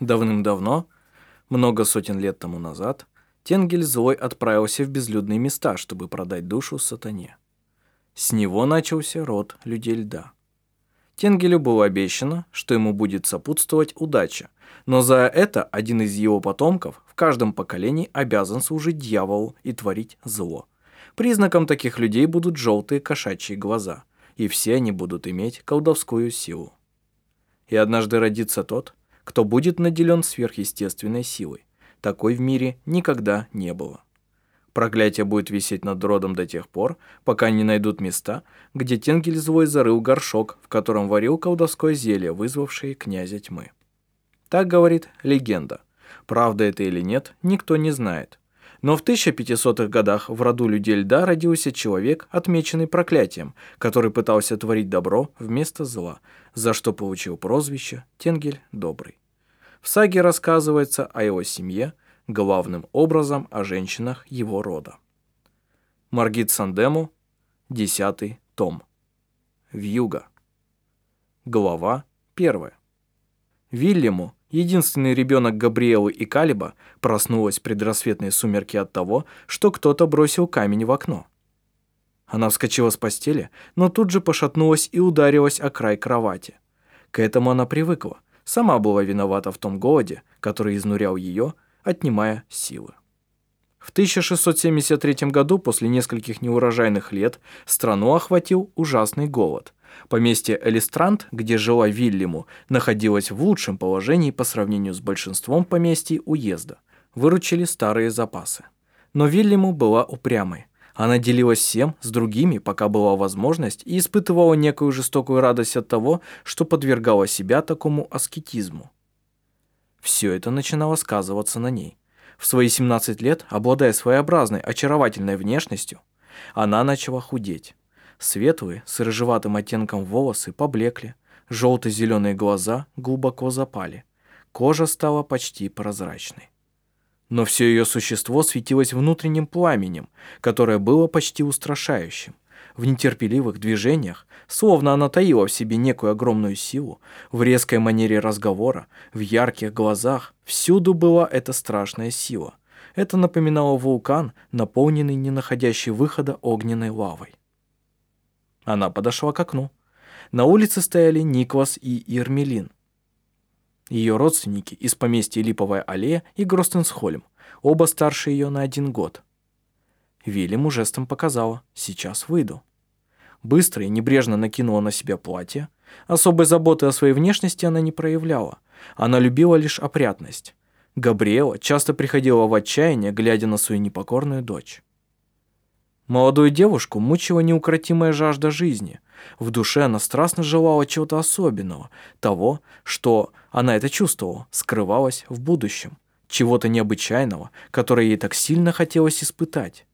Давным-давно, много сотен лет тому назад, Тенгель злой отправился в безлюдные места, чтобы продать душу сатане. С него начался род людей льда. Тенгелю было обещано, что ему будет сопутствовать удача, но за это один из его потомков в каждом поколении обязан служить дьяволу и творить зло. Признаком таких людей будут желтые кошачьи глаза, и все они будут иметь колдовскую силу. И однажды родится тот, кто будет наделен сверхъестественной силой. Такой в мире никогда не было. Проклятие будет висеть над родом до тех пор, пока не найдут места, где Тенгель злой зарыл горшок, в котором варил колдовское зелье, вызвавшее князя тьмы. Так говорит легенда. Правда это или нет, никто не знает. Но в 1500-х годах в роду людей льда родился человек, отмеченный проклятием, который пытался творить добро вместо зла, за что получил прозвище Тенгель Добрый. В саге рассказывается о его семье, главным образом о женщинах его рода. Маргит Сандему, 10 том. Вьюга. Глава 1. Вильяму, единственный ребенок Габриэлы и Калиба, проснулась в предрассветные сумерки от того, что кто-то бросил камень в окно. Она вскочила с постели, но тут же пошатнулась и ударилась о край кровати. К этому она привыкла, сама была виновата в том голоде, который изнурял ее, отнимая силы. В 1673 году, после нескольких неурожайных лет, страну охватил ужасный голод. Поместье Элистрант, где жила Вильяму, находилось в лучшем положении по сравнению с большинством поместий уезда. Выручили старые запасы. Но Вильяму была упрямой. Она делилась всем с другими, пока была возможность, и испытывала некую жестокую радость от того, что подвергала себя такому аскетизму. Все это начинало сказываться на ней. В свои 17 лет, обладая своеобразной, очаровательной внешностью, она начала худеть. Светлые, с рыжеватым оттенком волосы поблекли, желто-зеленые глаза глубоко запали. Кожа стала почти прозрачной. Но все ее существо светилось внутренним пламенем, которое было почти устрашающим. В нетерпеливых движениях, словно она таила в себе некую огромную силу, в резкой манере разговора, в ярких глазах, всюду была эта страшная сила. Это напоминало вулкан, наполненный не находящий выхода огненной лавой. Она подошла к окну. На улице стояли Никлас и Ермелин. Ее родственники из поместья Липовая аллея и Гростенсхольм, оба старше ее на один год. Вильяму жестом показала «сейчас выйду». Быстро и небрежно накинула на себя платье. Особой заботы о своей внешности она не проявляла. Она любила лишь опрятность. Габриэла часто приходила в отчаяние, глядя на свою непокорную дочь. Молодую девушку мучила неукротимая жажда жизни. В душе она страстно желала чего-то особенного, того, что, она это чувствовала, скрывалось в будущем, чего-то необычайного, которое ей так сильно хотелось испытать.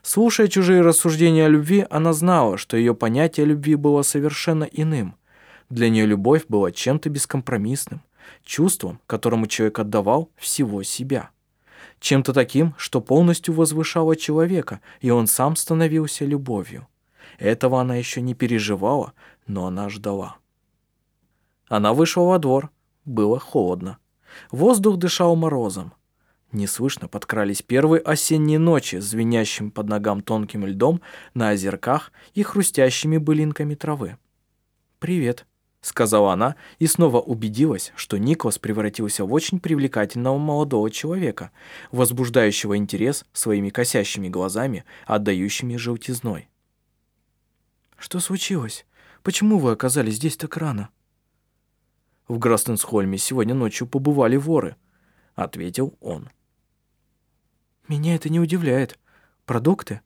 Слушая чужие рассуждения о любви, она знала, что ее понятие любви было совершенно иным. Для нее любовь была чем-то бескомпромиссным, чувством, которому человек отдавал всего себя чем-то таким, что полностью возвышало человека, и он сам становился любовью. Этого она еще не переживала, но она ждала. Она вышла во двор. Было холодно. Воздух дышал морозом. Неслышно подкрались первые осенние ночи с звенящим под ногам тонким льдом на озерках и хрустящими былинками травы. «Привет», — сказала она и снова убедилась, что Николас превратился в очень привлекательного молодого человека, возбуждающего интерес своими косящими глазами, отдающими желтизной. «Что случилось? Почему вы оказались здесь так рано?» «В Грастенсхольме сегодня ночью побывали воры», — ответил он. «Меня это не удивляет. Продукты?»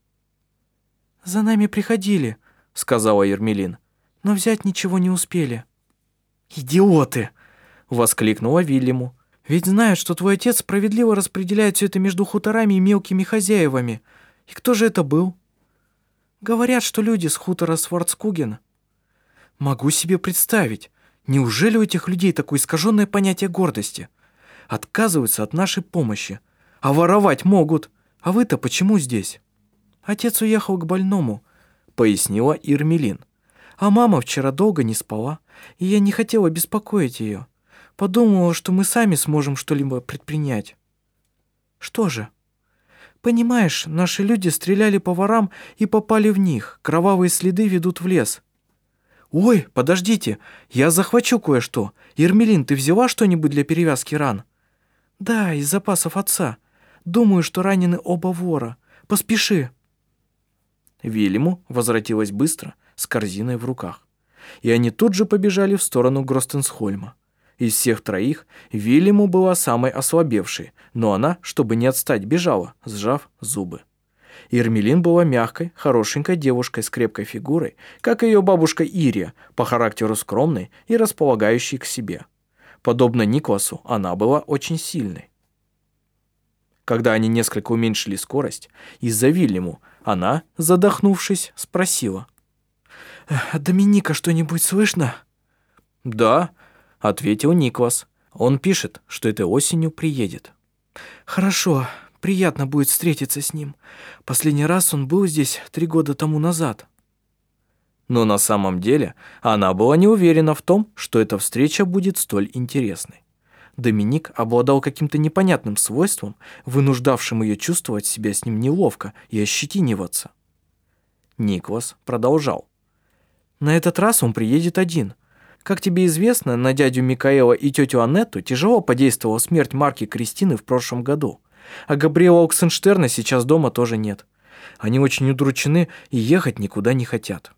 «За нами приходили», — сказала Ермелин но взять ничего не успели». «Идиоты!» — воскликнула Вильяму. «Ведь знают, что твой отец справедливо распределяет все это между хуторами и мелкими хозяевами. И кто же это был?» «Говорят, что люди с хутора Сварцкуген». «Могу себе представить. Неужели у этих людей такое искаженное понятие гордости? Отказываются от нашей помощи. А воровать могут. А вы-то почему здесь?» «Отец уехал к больному», — пояснила Ирмелин. «А мама вчера долго не спала, и я не хотела беспокоить ее. Подумала, что мы сами сможем что-либо предпринять». «Что же?» «Понимаешь, наши люди стреляли по ворам и попали в них. Кровавые следы ведут в лес». «Ой, подождите, я захвачу кое-что. Ермелин, ты взяла что-нибудь для перевязки ран?» «Да, из запасов отца. Думаю, что ранены оба вора. Поспеши». Вильяму возвратилась быстро, с корзиной в руках. И они тут же побежали в сторону Гростенсхольма. Из всех троих Вильяму была самой ослабевшей, но она, чтобы не отстать, бежала, сжав зубы. Ермелин была мягкой, хорошенькой девушкой с крепкой фигурой, как ее бабушка Ирия, по характеру скромной и располагающей к себе. Подобно Никласу, она была очень сильной. Когда они несколько уменьшили скорость, из-за Вильяму она, задохнувшись, спросила. «Доминика что-нибудь слышно?» «Да», — ответил Никлас. «Он пишет, что этой осенью приедет». «Хорошо, приятно будет встретиться с ним. Последний раз он был здесь три года тому назад». Но на самом деле она была не уверена в том, что эта встреча будет столь интересной. Доминик обладал каким-то непонятным свойством, вынуждавшим ее чувствовать себя с ним неловко и ощетиниваться. Никлас продолжал. «На этот раз он приедет один. Как тебе известно, на дядю Микаэла и тетю Анетту тяжело подействовала смерть Марки Кристины в прошлом году. А Габриэла Оксенштерна сейчас дома тоже нет. Они очень удручены и ехать никуда не хотят».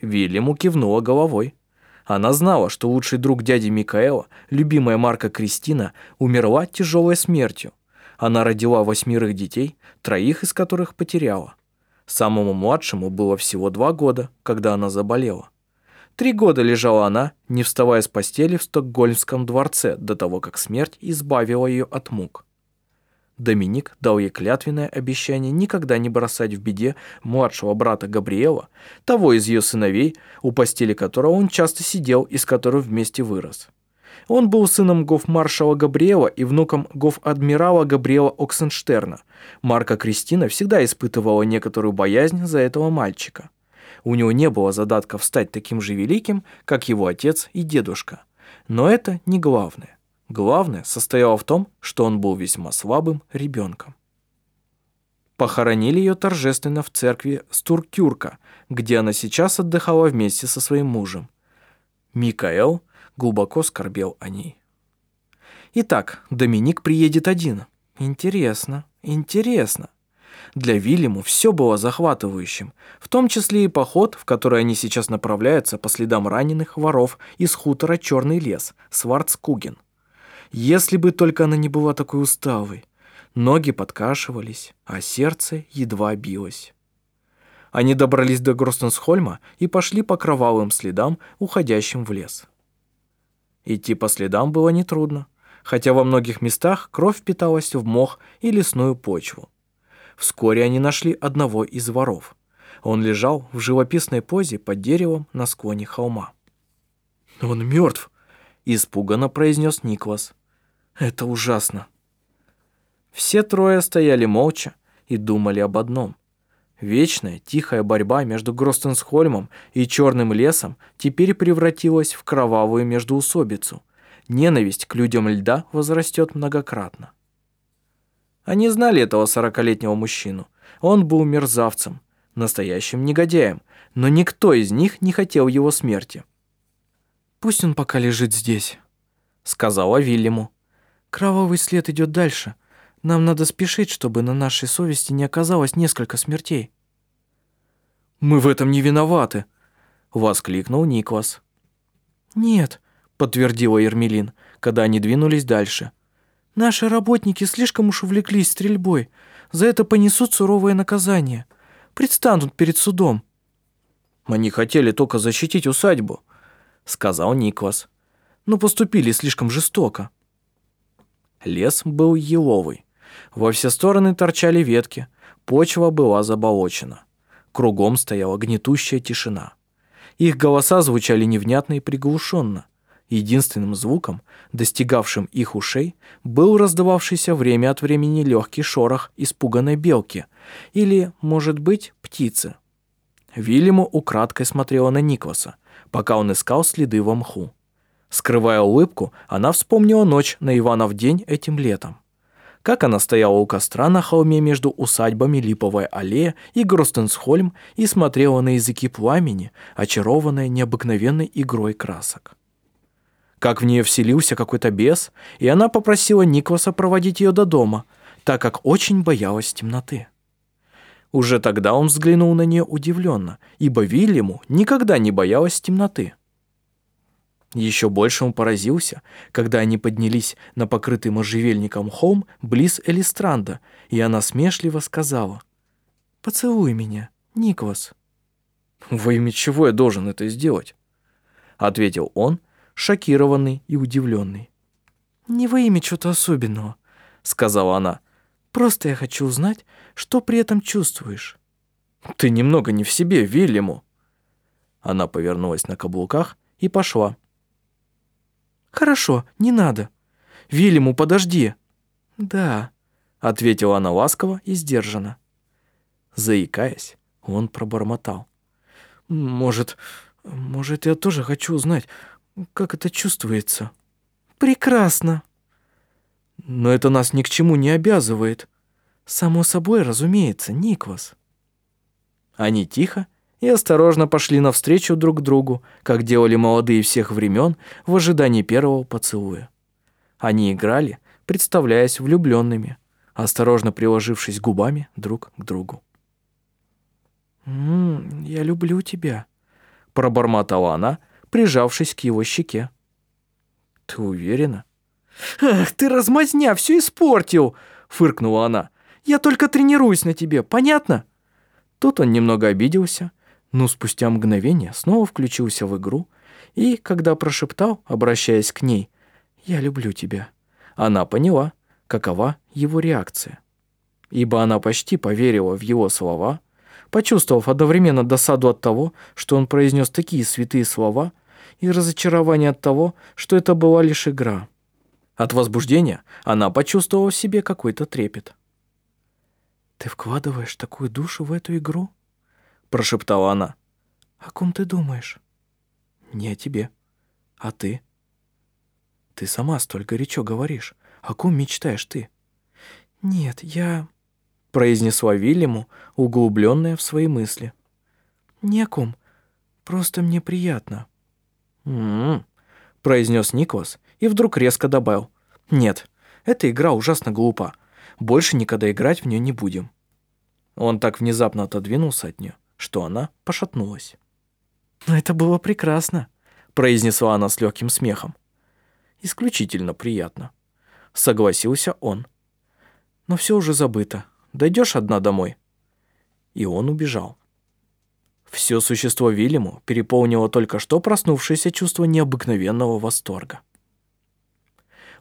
Вильяму кивнула головой. Она знала, что лучший друг дяди Микаэла, любимая Марка Кристина, умерла тяжелой смертью. Она родила восьмерых детей, троих из которых потеряла. Самому младшему было всего два года, когда она заболела. Три года лежала она, не вставая с постели в Стокгольмском дворце до того, как смерть избавила ее от мук. Доминик дал ей клятвенное обещание никогда не бросать в беде младшего брата Габриэла, того из ее сыновей, у постели которого он часто сидел и с которым вместе вырос. Он был сыном гофмаршала Габриэла и внуком гоф-адмирала Габриэла Оксенштерна. Марка Кристина всегда испытывала некоторую боязнь за этого мальчика. У него не было задатков стать таким же великим, как его отец и дедушка. Но это не главное. Главное состояло в том, что он был весьма слабым ребенком. Похоронили ее торжественно в церкви Стуркюрка, где она сейчас отдыхала вместе со своим мужем. Микаэл глубоко скорбел о ней. Итак, Доминик приедет один. Интересно, интересно. Для Вильяму все было захватывающим, в том числе и поход, в который они сейчас направляются по следам раненых воров из хутора Черный лес, Сварцкуген. Если бы только она не была такой усталой. Ноги подкашивались, а сердце едва билось. Они добрались до Гростенсхольма и пошли по кровавым следам, уходящим в лес. Идти по следам было нетрудно, хотя во многих местах кровь впиталась в мох и лесную почву. Вскоре они нашли одного из воров. Он лежал в живописной позе под деревом на склоне холма. «Он мертв!» – испуганно произнес Никлас. Это ужасно. Все трое стояли молча и думали об одном. Вечная тихая борьба между Гростенсхольмом и Черным лесом теперь превратилась в кровавую междоусобицу. Ненависть к людям льда возрастет многократно. Они знали этого сорокалетнего мужчину. Он был мерзавцем, настоящим негодяем, но никто из них не хотел его смерти. «Пусть он пока лежит здесь», — сказала Вильяму. Кровавый след идет дальше. Нам надо спешить, чтобы на нашей совести не оказалось несколько смертей. Мы в этом не виноваты, воскликнул Никвас. Нет, подтвердила Ермелин, когда они двинулись дальше. Наши работники слишком уж увлеклись стрельбой. За это понесут суровое наказание. Предстанут перед судом. Они хотели только защитить усадьбу, сказал Никвас. но поступили слишком жестоко. Лес был еловый. Во все стороны торчали ветки, почва была заболочена. Кругом стояла гнетущая тишина. Их голоса звучали невнятно и приглушенно. Единственным звуком, достигавшим их ушей, был раздававшийся время от времени легкий шорох испуганной белки или, может быть, птицы. Вильяму украдкой смотрела на Никваса, пока он искал следы во мху. Скрывая улыбку, она вспомнила ночь на Иванов день этим летом. Как она стояла у костра на холме между усадьбами Липовая аллея и Гростенсхольм и смотрела на языки пламени, очарованная необыкновенной игрой красок как в нее вселился какой-то бес, и она попросила Никваса проводить ее до дома, так как очень боялась темноты. Уже тогда он взглянул на нее удивленно, ибо Вильяму никогда не боялась темноты. Еще больше он поразился, когда они поднялись на покрытый можжевельником холм близ Элистранда, и она смешливо сказала «Поцелуй меня, Никвас». «Во имя чего я должен это сделать?» Ответил он, шокированный и удивленный. «Не во имя чего-то особенного», — сказала она. «Просто я хочу узнать, что при этом чувствуешь». «Ты немного не в себе, Вильяму». Она повернулась на каблуках и пошла. «Хорошо, не надо. Вильяму, подожди». «Да», — ответила она ласково и сдержанно. Заикаясь, он пробормотал. «Может, может, я тоже хочу узнать, как это чувствуется? Прекрасно. Но это нас ни к чему не обязывает. Само собой, разумеется, Никвас. Они тихо и осторожно пошли навстречу друг другу, как делали молодые всех времен в ожидании первого поцелуя. Они играли, представляясь влюбленными, осторожно приложившись губами друг к другу. «М «Я люблю тебя», — пробормотала она, — прижавшись к его щеке. «Ты уверена?» «Ах, ты размазня, все испортил!» — фыркнула она. «Я только тренируюсь на тебе, понятно?» Тут он немного обиделся, но спустя мгновение снова включился в игру и, когда прошептал, обращаясь к ней, «Я люблю тебя», она поняла, какова его реакция. Ибо она почти поверила в его слова, почувствовав одновременно досаду от того, что он произнес такие святые слова — и разочарование от того, что это была лишь игра. От возбуждения она почувствовала в себе какой-то трепет. «Ты вкладываешь такую душу в эту игру?» Прошептала она. «О ком ты думаешь?» «Не о тебе. А ты?» «Ты сама столь горячо говоришь. О ком мечтаешь ты?» «Нет, я...» произнесла Вильяму, углубленная в свои мысли. «Ни о ком. Просто мне приятно». «М-м-м», произнес Николас и вдруг резко добавил. «Нет, эта игра ужасно глупа. Больше никогда играть в нее не будем». Он так внезапно отодвинулся от нее, что она пошатнулась. «Но это было прекрасно», произнесла она с легким смехом. «Исключительно приятно», согласился он. «Но все уже забыто. Дойдешь одна домой?» И он убежал. Все существо Вильяму переполнило только что проснувшееся чувство необыкновенного восторга.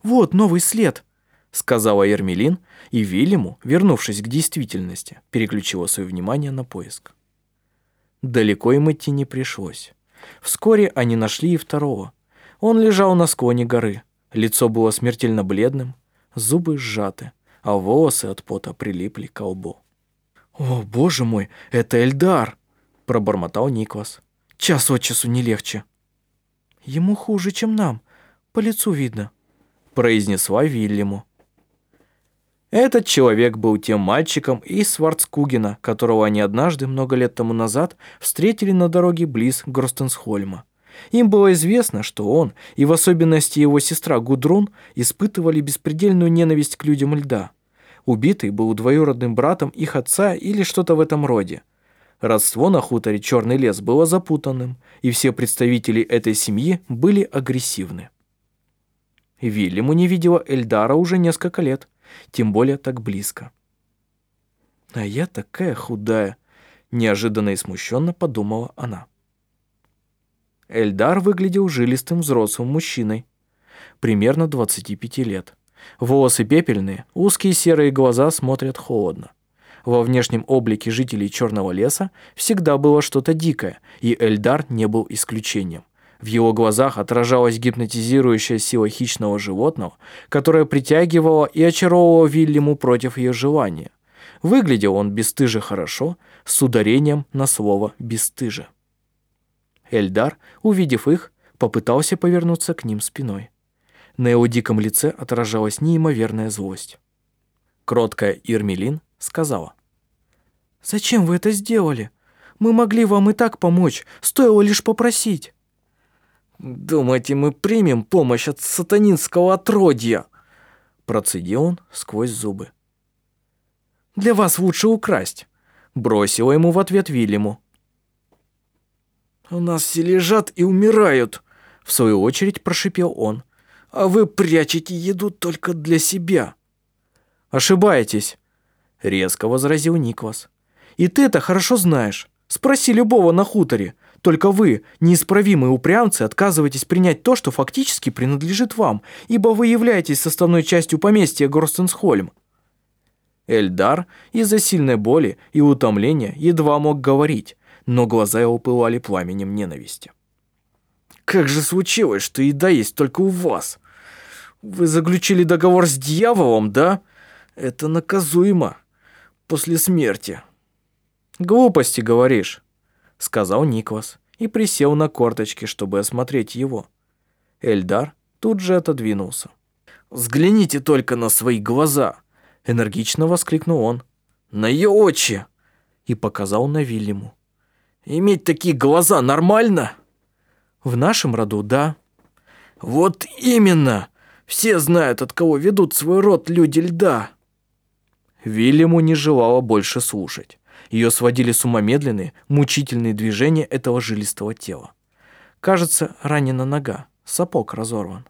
«Вот новый след», — сказала Ермелин, и Вильяму, вернувшись к действительности, переключила свое внимание на поиск. Далеко им идти не пришлось. Вскоре они нашли и второго. Он лежал на склоне горы. Лицо было смертельно бледным, зубы сжаты, а волосы от пота прилипли к лбу. «О, боже мой, это Эльдар!» — пробормотал Никвас. «Час от часу не легче». «Ему хуже, чем нам. По лицу видно», — произнесла Вильяму. Этот человек был тем мальчиком из Сварцкугена, которого они однажды, много лет тому назад, встретили на дороге близ Гростенсхольма. Им было известно, что он, и в особенности его сестра Гудрун, испытывали беспредельную ненависть к людям льда. Убитый был двоюродным братом их отца или что-то в этом роде. Родство на хуторе Черный лес было запутанным, и все представители этой семьи были агрессивны. Вильяму не видела Эльдара уже несколько лет, тем более так близко. «А я такая худая», — неожиданно и смущенно подумала она. Эльдар выглядел жилистым взрослым мужчиной, примерно 25 лет. Волосы пепельные, узкие серые глаза смотрят холодно. Во внешнем облике жителей Черного леса всегда было что-то дикое, и Эльдар не был исключением. В его глазах отражалась гипнотизирующая сила хищного животного, которая притягивала и очаровывала Вильяму против ее желания. Выглядел он бесстыже хорошо, с ударением на слово «бесстыже». Эльдар, увидев их, попытался повернуться к ним спиной. На его диком лице отражалась неимоверная злость. Кроткая Ирмелин сказала. «Зачем вы это сделали? Мы могли вам и так помочь, стоило лишь попросить». «Думаете, мы примем помощь от сатанинского отродья?» Процедил он сквозь зубы. «Для вас лучше украсть», — бросила ему в ответ Вильяму. «У нас все лежат и умирают», — в свою очередь прошипел он а вы прячете еду только для себя». «Ошибаетесь», — резко возразил Никвас. «И ты это хорошо знаешь. Спроси любого на хуторе. Только вы, неисправимые упрямцы, отказываетесь принять то, что фактически принадлежит вам, ибо вы являетесь составной частью поместья Горстенсхольм». Эльдар из-за сильной боли и утомления едва мог говорить, но глаза его пылали пламенем ненависти. «Как же случилось, что еда есть только у вас?» Вы заключили договор с дьяволом, да? Это наказуемо. После смерти. Глупости говоришь, сказал Никвас и присел на корточки, чтобы осмотреть его. Эльдар тут же отодвинулся. «Взгляните только на свои глаза!» Энергично воскликнул он. «На ее очи!» И показал на Вильяму. «Иметь такие глаза нормально?» «В нашем роду, да». «Вот именно!» Все знают, от кого ведут свой род люди льда». Вильяму не желала больше слушать. Ее сводили с ума медленные, мучительные движения этого жилистого тела. Кажется, ранена нога, сапог разорван.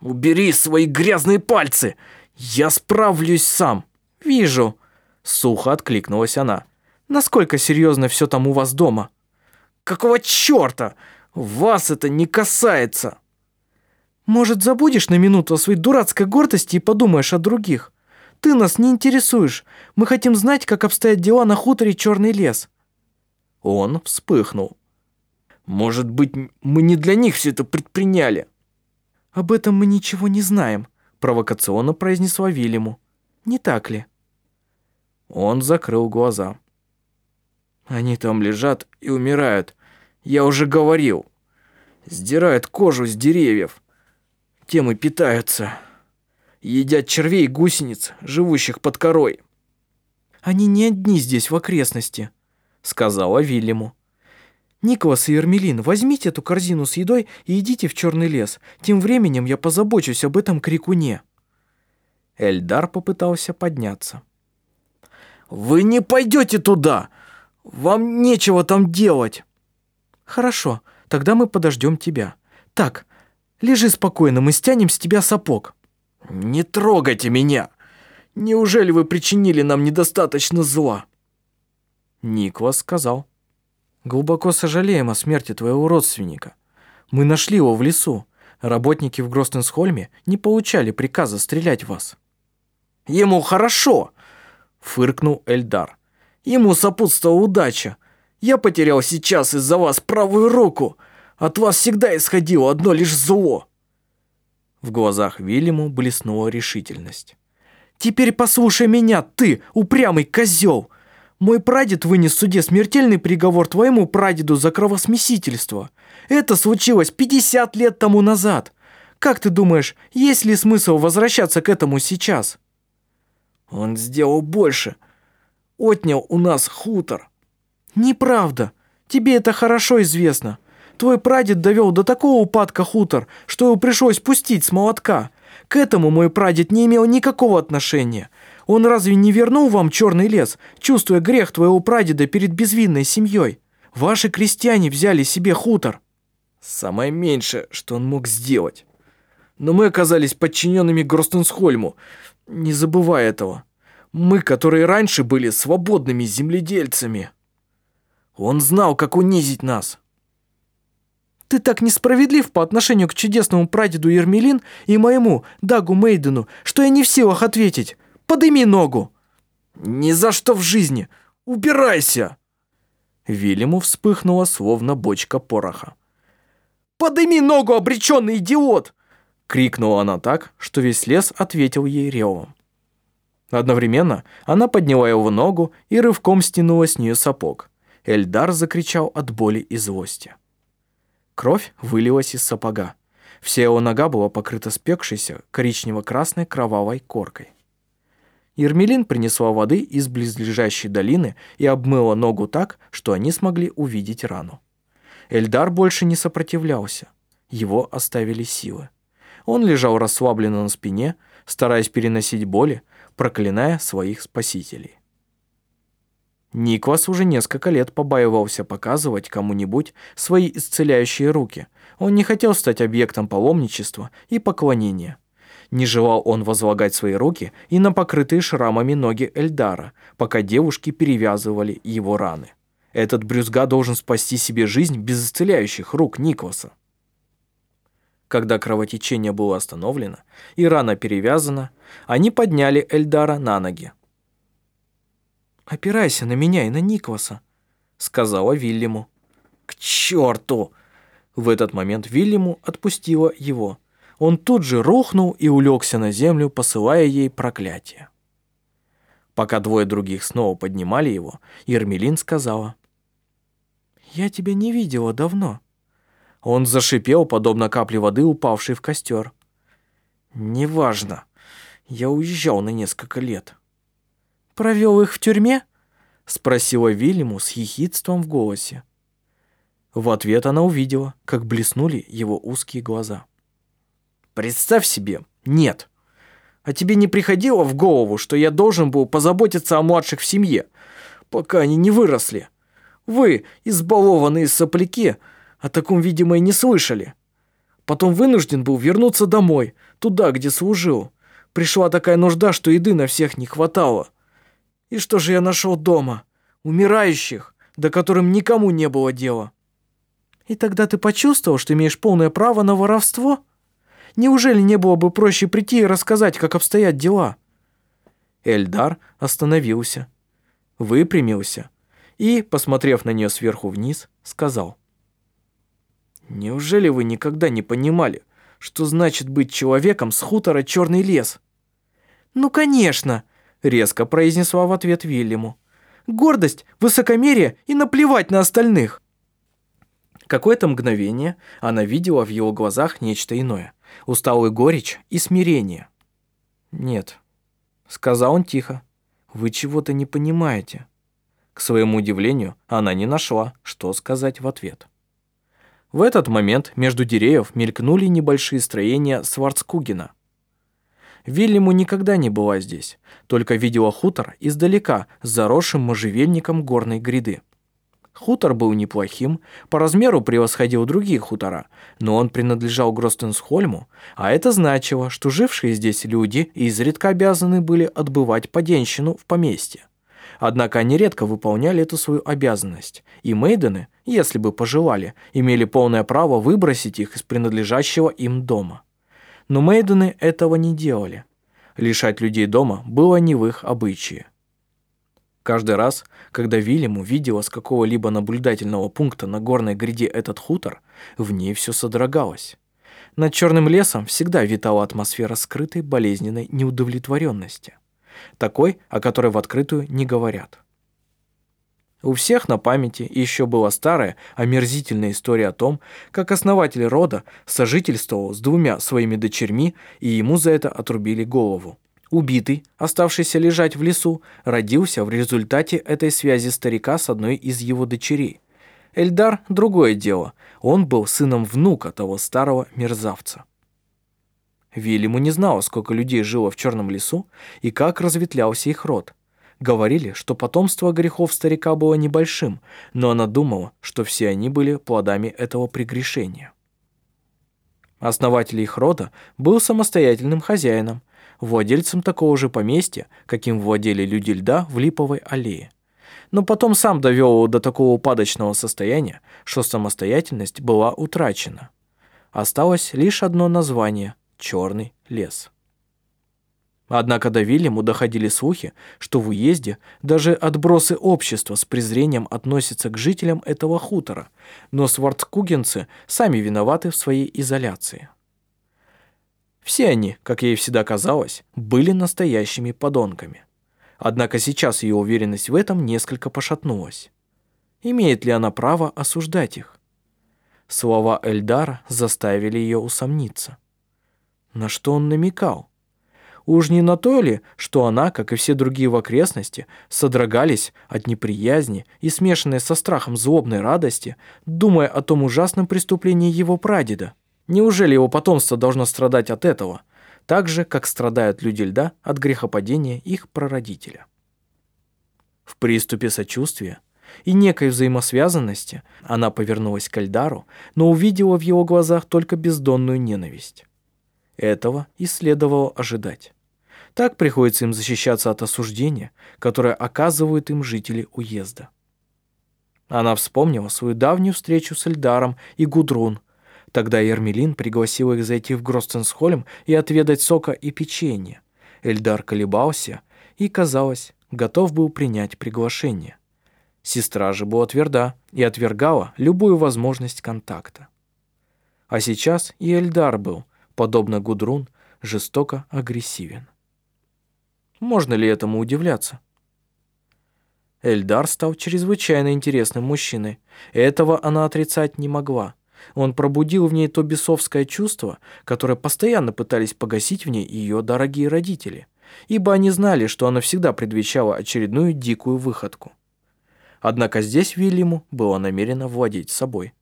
«Убери свои грязные пальцы! Я справлюсь сам!» «Вижу!» — сухо откликнулась она. «Насколько серьезно все там у вас дома?» «Какого черта? Вас это не касается!» Может, забудешь на минуту о своей дурацкой гордости и подумаешь о других? Ты нас не интересуешь. Мы хотим знать, как обстоят дела на хуторе Черный лес». Он вспыхнул. «Может быть, мы не для них все это предприняли?» «Об этом мы ничего не знаем», провокационно произнесла Вильяму. «Не так ли?» Он закрыл глаза. «Они там лежат и умирают. Я уже говорил. Сдирают кожу с деревьев тем и питаются. Едят червей и гусениц, живущих под корой. Они не одни здесь в окрестности, сказала Вильяму. Николас и Ермелин, возьмите эту корзину с едой и идите в черный лес. Тем временем я позабочусь об этом крикуне. Эльдар попытался подняться. «Вы не пойдете туда! Вам нечего там делать!» «Хорошо, тогда мы подождем тебя. Так, Лежи спокойно, мы стянем с тебя сапог». «Не трогайте меня! Неужели вы причинили нам недостаточно зла?» Никвас сказал. «Глубоко сожалеем о смерти твоего родственника. Мы нашли его в лесу. Работники в Гростенсхольме не получали приказа стрелять в вас». «Ему хорошо!» — фыркнул Эльдар. «Ему сопутствовала удача. Я потерял сейчас из-за вас правую руку, от вас всегда исходило одно лишь зло». В глазах Вильяму блеснула решительность. «Теперь послушай меня, ты, упрямый козел! Мой прадед вынес в суде смертельный приговор твоему прадеду за кровосмесительство. Это случилось 50 лет тому назад. Как ты думаешь, есть ли смысл возвращаться к этому сейчас?» «Он сделал больше. Отнял у нас хутор». «Неправда. Тебе это хорошо известно. Твой прадед довел до такого упадка хутор, что его пришлось пустить с молотка. К этому мой прадед не имел никакого отношения. Он разве не вернул вам черный лес, чувствуя грех твоего прадеда перед безвинной семьей? Ваши крестьяне взяли себе хутор. Самое меньшее, что он мог сделать. Но мы оказались подчиненными Гростенсхольму. Не забывай этого. Мы, которые раньше были свободными земледельцами. Он знал, как унизить нас. Ты так несправедлив по отношению к чудесному прадеду Ермелин и моему Дагу Мейдену, что я не в силах ответить. Подыми ногу!» «Ни за что в жизни! Убирайся!» Вильяму вспыхнула, словно бочка пороха. «Подыми ногу, обреченный идиот!» Крикнула она так, что весь лес ответил ей ревом. Одновременно она подняла его ногу и рывком стянула с нее сапог. Эльдар закричал от боли и злости. Кровь вылилась из сапога. Вся его нога была покрыта спекшейся коричнево-красной кровавой коркой. Ермелин принесла воды из близлежащей долины и обмыла ногу так, что они смогли увидеть рану. Эльдар больше не сопротивлялся. Его оставили силы. Он лежал расслабленно на спине, стараясь переносить боли, проклиная своих спасителей. Никвас уже несколько лет побаивался показывать кому-нибудь свои исцеляющие руки. Он не хотел стать объектом паломничества и поклонения. Не желал он возлагать свои руки и на покрытые шрамами ноги Эльдара, пока девушки перевязывали его раны. Этот брюзга должен спасти себе жизнь без исцеляющих рук Никваса. Когда кровотечение было остановлено и рана перевязана, они подняли Эльдара на ноги. «Опирайся на меня и на Никваса», — сказала Вильяму. «К черту!» В этот момент Вильяму отпустила его. Он тут же рухнул и улегся на землю, посылая ей проклятие. Пока двое других снова поднимали его, Ермелин сказала. «Я тебя не видела давно». Он зашипел, подобно капле воды, упавшей в костер. «Неважно. Я уезжал на несколько лет». «Провел их в тюрьме?» — спросила Вильяму с хихидством в голосе. В ответ она увидела, как блеснули его узкие глаза. «Представь себе, нет. А тебе не приходило в голову, что я должен был позаботиться о младших в семье, пока они не выросли? Вы, избалованные сопляки, о таком, видимо, и не слышали. Потом вынужден был вернуться домой, туда, где служил. Пришла такая нужда, что еды на всех не хватало». И что же я нашел дома? Умирающих, до которым никому не было дела. И тогда ты почувствовал, что имеешь полное право на воровство? Неужели не было бы проще прийти и рассказать, как обстоят дела? Эльдар остановился, выпрямился и, посмотрев на нее сверху вниз, сказал. «Неужели вы никогда не понимали, что значит быть человеком с хутора Черный лес?» «Ну, конечно!» Резко произнесла в ответ Вильяму. «Гордость, высокомерие и наплевать на остальных!» Какое-то мгновение она видела в его глазах нечто иное. Усталую горечь и смирение. «Нет», — сказал он тихо, — «вы чего-то не понимаете». К своему удивлению, она не нашла, что сказать в ответ. В этот момент между деревьев мелькнули небольшие строения Сварцкугена — Вильяму никогда не была здесь, только видела хутор издалека с заросшим можжевельником горной гряды. Хутор был неплохим, по размеру превосходил другие хутора, но он принадлежал Гростенсхольму, а это значило, что жившие здесь люди изредка обязаны были отбывать поденщину в поместье. Однако они редко выполняли эту свою обязанность, и Мейдены, если бы пожелали, имели полное право выбросить их из принадлежащего им дома. Но Мейдены этого не делали. Лишать людей дома было не в их обычае. Каждый раз, когда Вильям увидела с какого-либо наблюдательного пункта на горной гряде этот хутор, в ней все содрогалось. Над черным лесом всегда витала атмосфера скрытой болезненной неудовлетворенности, такой, о которой в открытую не говорят. У всех на памяти еще была старая, омерзительная история о том, как основатель рода сожительствовал с двумя своими дочерьми, и ему за это отрубили голову. Убитый, оставшийся лежать в лесу, родился в результате этой связи старика с одной из его дочерей. Эльдар – другое дело, он был сыном внука того старого мерзавца. Вильяму не знала, сколько людей жило в Черном лесу и как разветвлялся их род – Говорили, что потомство грехов старика было небольшим, но она думала, что все они были плодами этого прегрешения. Основатель их рода был самостоятельным хозяином, владельцем такого же поместья, каким владели люди льда в Липовой аллее. но потом сам довел его до такого упадочного состояния, что самостоятельность была утрачена. Осталось лишь одно название – «Черный лес». Однако до Вильяму доходили слухи, что в уезде даже отбросы общества с презрением относятся к жителям этого хутора, но сварцкугенцы сами виноваты в своей изоляции. Все они, как ей всегда казалось, были настоящими подонками. Однако сейчас ее уверенность в этом несколько пошатнулась. Имеет ли она право осуждать их? Слова Эльдара заставили ее усомниться. На что он намекал? Уж не на то ли, что она, как и все другие в окрестности, содрогались от неприязни и смешанной со страхом злобной радости, думая о том ужасном преступлении его прадеда? Неужели его потомство должно страдать от этого, так же, как страдают люди льда от грехопадения их прародителя? В приступе сочувствия и некой взаимосвязанности она повернулась к Эльдару, но увидела в его глазах только бездонную ненависть. Этого и следовало ожидать. Так приходится им защищаться от осуждения, которое оказывают им жители уезда. Она вспомнила свою давнюю встречу с Эльдаром и Гудрун. Тогда Ермелин пригласила их зайти в Гростенсхольм и отведать сока и печенье. Эльдар колебался и, казалось, готов был принять приглашение. Сестра же была тверда и отвергала любую возможность контакта. А сейчас и Эльдар был, подобно Гудрун, жестоко агрессивен. Можно ли этому удивляться? Эльдар стал чрезвычайно интересным мужчиной. Этого она отрицать не могла. Он пробудил в ней то бесовское чувство, которое постоянно пытались погасить в ней ее дорогие родители, ибо они знали, что она всегда предвещала очередную дикую выходку. Однако здесь Вильяму было намерено владеть собой.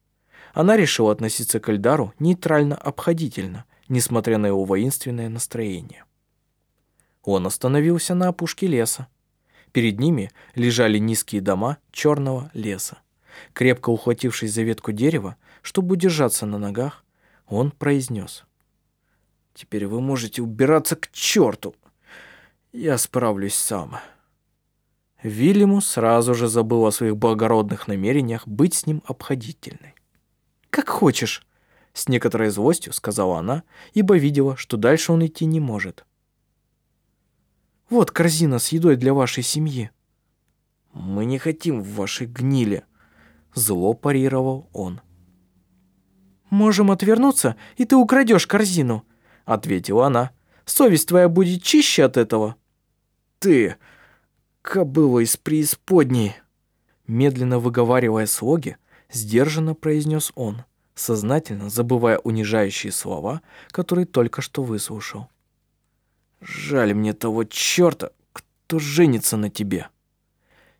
Она решила относиться к Эльдару нейтрально-обходительно, несмотря на его воинственное настроение. Он остановился на опушке леса. Перед ними лежали низкие дома черного леса. Крепко ухватившись за ветку дерева, чтобы удержаться на ногах, он произнес. «Теперь вы можете убираться к черту. Я справлюсь сам». Вильяму сразу же забыл о своих благородных намерениях быть с ним обходительной. «Как хочешь», — с некоторой злостью сказала она, ибо видела, что дальше он идти не может. Вот корзина с едой для вашей семьи». «Мы не хотим в вашей гниле», — зло парировал он. «Можем отвернуться, и ты украдешь корзину», — ответила она. «Совесть твоя будет чище от этого». «Ты, кобыла из преисподней», медленно выговаривая слоги, сдержанно произнес он, сознательно забывая унижающие слова, которые только что выслушал. Жаль мне того черта, кто женится на тебе.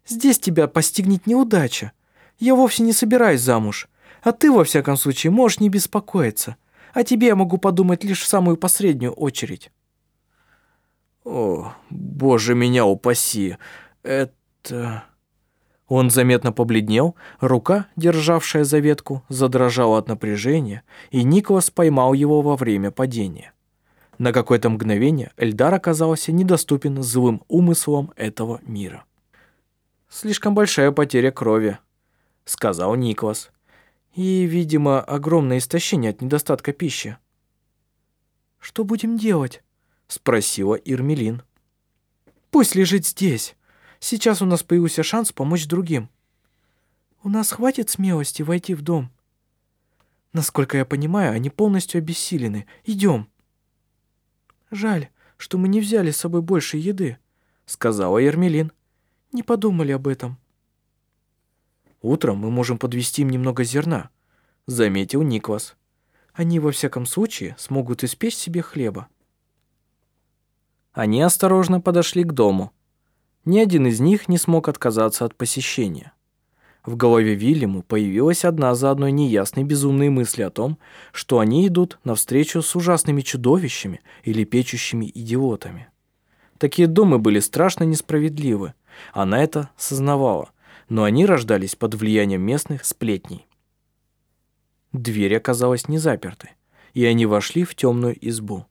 Здесь тебя постигнет неудача. Я вовсе не собираюсь замуж. А ты, во всяком случае, можешь не беспокоиться. О тебе я могу подумать лишь в самую последнюю очередь. О, боже меня упаси. Это... Он заметно побледнел, рука, державшая за ветку, задрожала от напряжения, и Николас поймал его во время падения. На какое-то мгновение Эльдар оказался недоступен злым умыслом этого мира. «Слишком большая потеря крови», — сказал Никлас. «И, видимо, огромное истощение от недостатка пищи». «Что будем делать?» — спросила Ирмелин. «Пусть лежит здесь. Сейчас у нас появился шанс помочь другим. У нас хватит смелости войти в дом?» «Насколько я понимаю, они полностью обессилены. Идем». «Жаль, что мы не взяли с собой больше еды», — сказала Ермелин. «Не подумали об этом». «Утром мы можем подвести им немного зерна», — заметил Никвас. «Они, во всяком случае, смогут испечь себе хлеба». Они осторожно подошли к дому. Ни один из них не смог отказаться от посещения. В голове Вильяму появилась одна за одной неясные безумные мысли о том, что они идут навстречу с ужасными чудовищами или печущими идиотами. Такие дома были страшно несправедливы, она это сознавала, но они рождались под влиянием местных сплетней. Дверь оказалась не запертой, и они вошли в темную избу.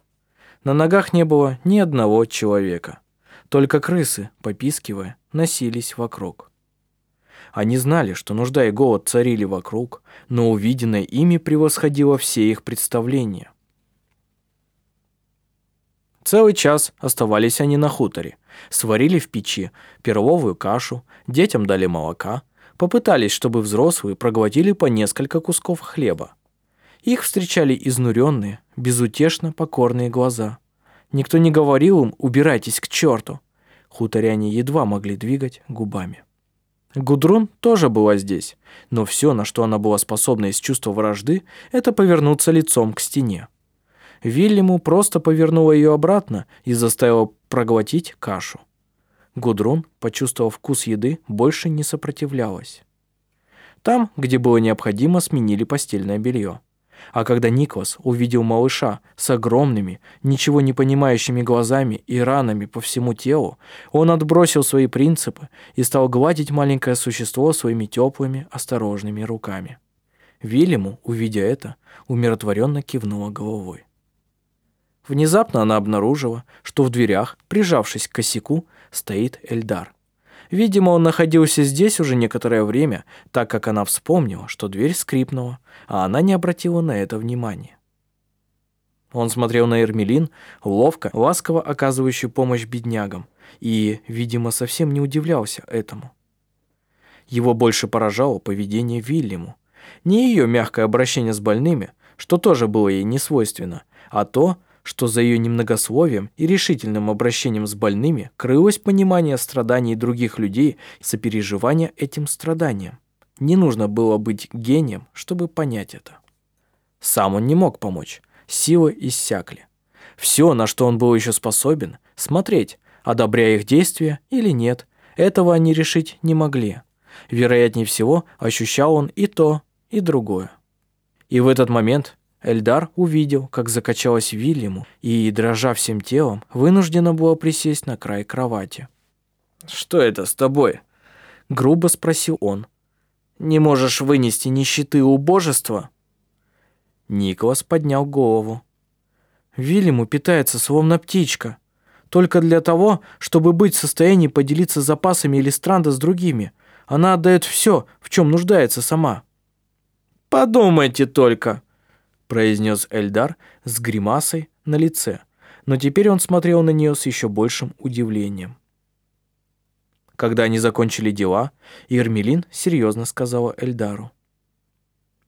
На ногах не было ни одного человека, только крысы, попискивая, носились вокруг. Они знали, что нужда и голод царили вокруг, но увиденное ими превосходило все их представления. Целый час оставались они на хуторе. Сварили в печи перловую кашу, детям дали молока, попытались, чтобы взрослые проглотили по несколько кусков хлеба. Их встречали изнуренные, безутешно покорные глаза. Никто не говорил им «убирайтесь к черту». Хуторяне едва могли двигать губами. Гудрун тоже была здесь, но все, на что она была способна из чувства вражды, это повернуться лицом к стене. Вильяму просто повернула ее обратно и заставила проглотить кашу. Гудрун, почувствовав вкус еды, больше не сопротивлялась. Там, где было необходимо, сменили постельное белье. А когда Николас увидел малыша с огромными, ничего не понимающими глазами и ранами по всему телу, он отбросил свои принципы и стал гладить маленькое существо своими теплыми, осторожными руками. Вильяму, увидя это, умиротворенно кивнула головой. Внезапно она обнаружила, что в дверях, прижавшись к косяку, стоит Эльдар. Видимо, он находился здесь уже некоторое время, так как она вспомнила, что дверь скрипнула, а она не обратила на это внимания. Он смотрел на Эрмелин, ловко, ласково оказывающую помощь беднягам, и, видимо, совсем не удивлялся этому. Его больше поражало поведение Вильяму. Не ее мягкое обращение с больными, что тоже было ей не свойственно, а то, что за ее немногословием и решительным обращением с больными крылось понимание страданий других людей сопереживание этим страданиям. Не нужно было быть гением, чтобы понять это. Сам он не мог помочь, силы иссякли. Все, на что он был еще способен, смотреть, одобряя их действия или нет, этого они решить не могли. Вероятнее всего, ощущал он и то, и другое. И в этот момент Эльдар увидел, как закачалась Вильяму, и, дрожа всем телом, вынуждена была присесть на край кровати. «Что это с тобой?» — грубо спросил он. «Не можешь вынести нищеты убожества?» Николас поднял голову. Вильяму питается словно птичка. Только для того, чтобы быть в состоянии поделиться запасами или странда с другими. Она отдает все, в чем нуждается сама. «Подумайте только!» Произнес Эльдар с гримасой на лице, но теперь он смотрел на нее с еще большим удивлением. Когда они закончили дела, Ермелин серьезно сказала Эльдару.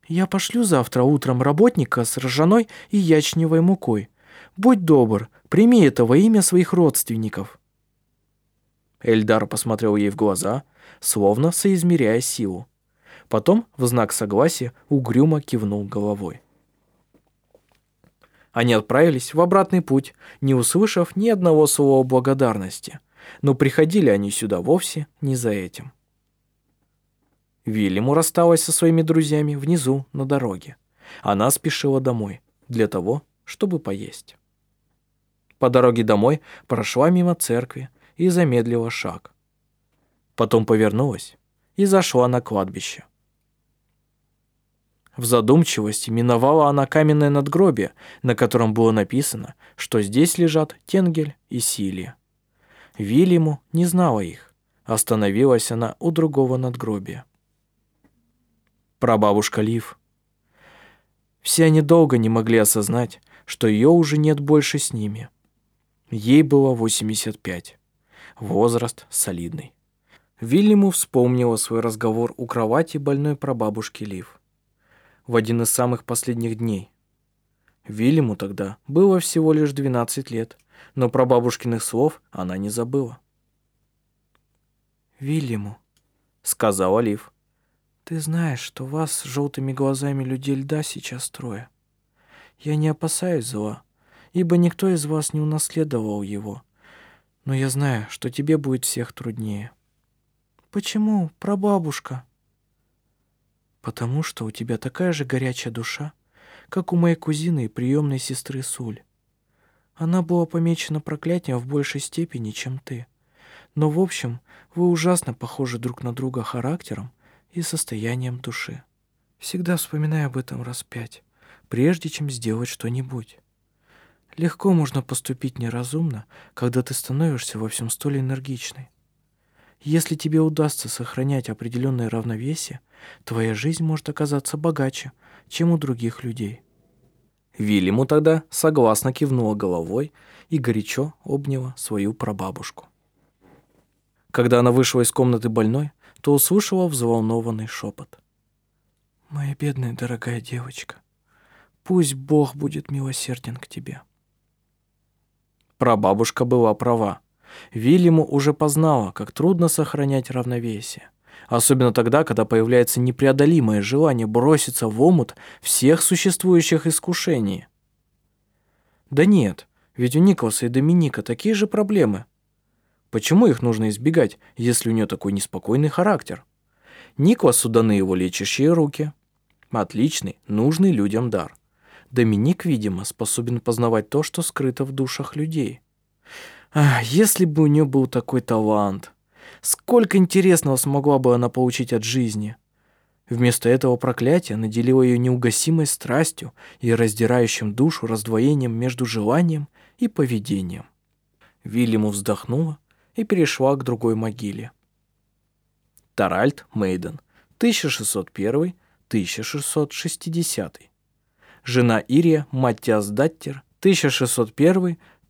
«Я пошлю завтра утром работника с ржаной и ячневой мукой. Будь добр, прими это во имя своих родственников». Эльдар посмотрел ей в глаза, словно соизмеряя силу. Потом, в знак согласия, угрюмо кивнул головой. Они отправились в обратный путь, не услышав ни одного слова благодарности. Но приходили они сюда вовсе не за этим. Вильяму рассталась со своими друзьями внизу, на дороге. Она спешила домой, для того, чтобы поесть. По дороге домой прошла мимо церкви и замедлила шаг. Потом повернулась и зашла на кладбище. В задумчивости миновала она каменное надгробие, на котором было написано, что здесь лежат Тенгель и Силия. Вильяму не знала их. Остановилась она у другого надгробия. Прабабушка Лив. Все они долго не могли осознать, что ее уже нет больше с ними. Ей было 85. Возраст солидный. Вильяму вспомнила свой разговор у кровати больной прабабушки Лив в один из самых последних дней. Вильяму тогда было всего лишь 12 лет, но про бабушкиных слов она не забыла. «Вильяму», — сказал Лив, — «ты знаешь, что вас с желтыми глазами людей льда сейчас трое. Я не опасаюсь зла, ибо никто из вас не унаследовал его, но я знаю, что тебе будет всех труднее». «Почему, прабабушка?» Потому что у тебя такая же горячая душа, как у моей кузины и приемной сестры Суль. Она была помечена проклятием в большей степени, чем ты. Но, в общем, вы ужасно похожи друг на друга характером и состоянием души. Всегда вспоминай об этом раз пять, прежде чем сделать что-нибудь. Легко можно поступить неразумно, когда ты становишься во всем столь энергичной. Если тебе удастся сохранять определенное равновесие, твоя жизнь может оказаться богаче, чем у других людей. Вильяму тогда согласно кивнула головой и горячо обняла свою прабабушку. Когда она вышла из комнаты больной, то услышала взволнованный шепот. «Моя бедная дорогая девочка, пусть Бог будет милосерден к тебе». Прабабушка была права. Вильяму уже познала, как трудно сохранять равновесие. Особенно тогда, когда появляется непреодолимое желание броситься в омут всех существующих искушений. Да нет, ведь у Николаса и Доминика такие же проблемы. Почему их нужно избегать, если у нее такой неспокойный характер? Николасу даны его лечащие руки. Отличный, нужный людям дар. Доминик, видимо, способен познавать то, что скрыто в душах людей. Ах, если бы у нее был такой талант. Сколько интересного смогла бы она получить от жизни. Вместо этого проклятия наделило ее неугасимой страстью и раздирающим душу раздвоением между желанием и поведением. Вильяму вздохнула и перешла к другой могиле. Таральд Мейден, 1601-1660. Жена Ирия Маттиас Даттер,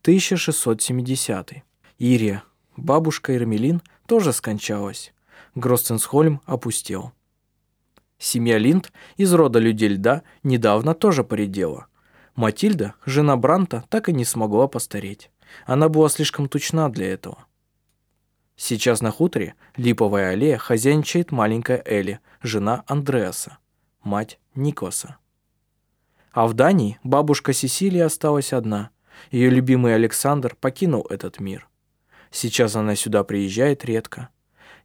1601-1670. Ирия, бабушка Ирмелин, тоже скончалась. Гростенсхольм опустел. Семья Линд из рода людей льда недавно тоже поредела. Матильда, жена Бранта, так и не смогла постареть. Она была слишком тучна для этого. Сейчас на хуторе Липовая аллея хозяйничает маленькая Элли, жена Андреаса, мать Никоса. А в Дании бабушка Сесилия осталась одна. Ее любимый Александр покинул этот мир. Сейчас она сюда приезжает редко.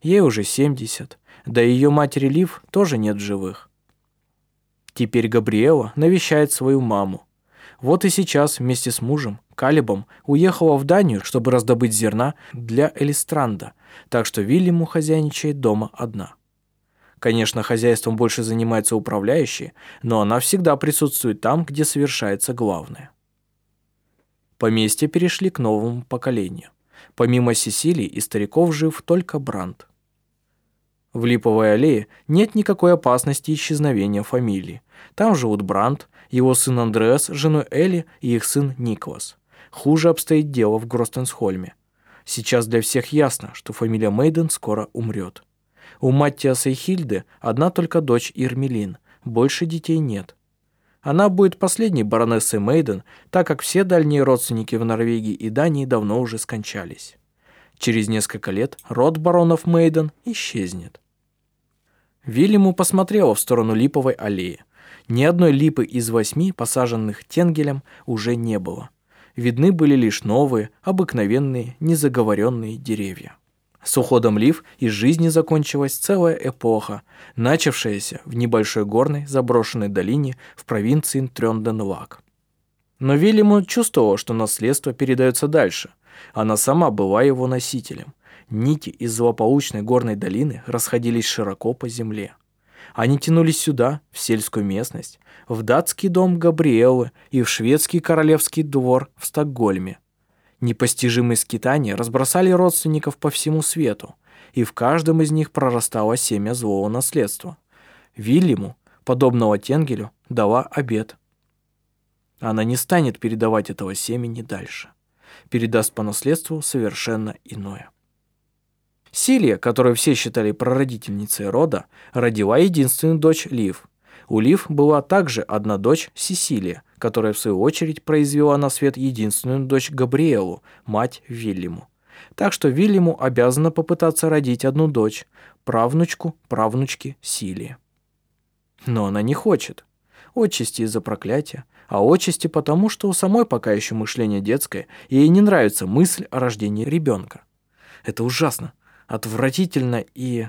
Ей уже 70, да и ее матери Лив тоже нет живых. Теперь Габриэла навещает свою маму. Вот и сейчас вместе с мужем Калибом уехала в Данию, чтобы раздобыть зерна для Элистранда, так что Вильяму хозяйничает дома одна. Конечно, хозяйством больше занимается управляющий, но она всегда присутствует там, где совершается главное. Поместья перешли к новому поколению. Помимо Сесилии и стариков жив только Бранд. В Липовой аллее нет никакой опасности исчезновения фамилии. Там живут Бранд, его сын Андреас, женой Элли и их сын Николас. Хуже обстоит дело в Гростенсхольме. Сейчас для всех ясно, что фамилия Мейден скоро умрет. У Маттиаса и Хильды одна только дочь Ирмелин, больше детей нет. Она будет последней баронессой Мейден, так как все дальние родственники в Норвегии и Дании давно уже скончались. Через несколько лет род баронов Мейден исчезнет. Вильяму посмотрела в сторону Липовой аллеи. Ни одной липы из восьми, посаженных Тенгелем, уже не было видны были лишь новые, обыкновенные, незаговоренные деревья. С уходом Лив из жизни закончилась целая эпоха, начавшаяся в небольшой горной заброшенной долине в провинции Трёнденлак. Но Вильяму чувствовала, что наследство передается дальше. Она сама была его носителем. Нити из злополучной горной долины расходились широко по земле. Они тянулись сюда, в сельскую местность, в датский дом Габриэлы и в шведский королевский двор в Стокгольме. Непостижимые скитания разбросали родственников по всему свету, и в каждом из них прорастало семя злого наследства. Вильяму, подобного Тенгелю, дала обет. Она не станет передавать этого семени дальше. Передаст по наследству совершенно иное. Силия, которую все считали прародительницей рода, родила единственную дочь Лив. У Лив была также одна дочь Сесилия, которая в свою очередь произвела на свет единственную дочь Габриэлу, мать Вильяму. Так что Вильяму обязана попытаться родить одну дочь, правнучку правнучки Силии. Но она не хочет. Отчасти из-за проклятия, а отчасти потому, что у самой пока еще мышление детское, ей не нравится мысль о рождении ребенка. Это ужасно отвратительно и...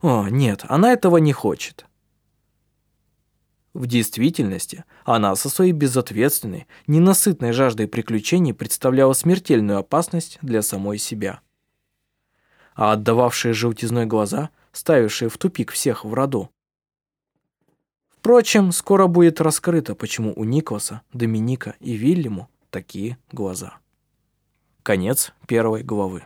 О, нет, она этого не хочет. В действительности, она со своей безответственной, ненасытной жаждой приключений представляла смертельную опасность для самой себя. А отдававшие желтизной глаза, ставившие в тупик всех в роду. Впрочем, скоро будет раскрыто, почему у Николаса, Доминика и Вильяму такие глаза. Конец первой главы.